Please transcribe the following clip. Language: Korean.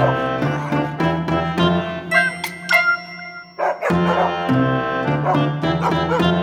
Ha ha ha!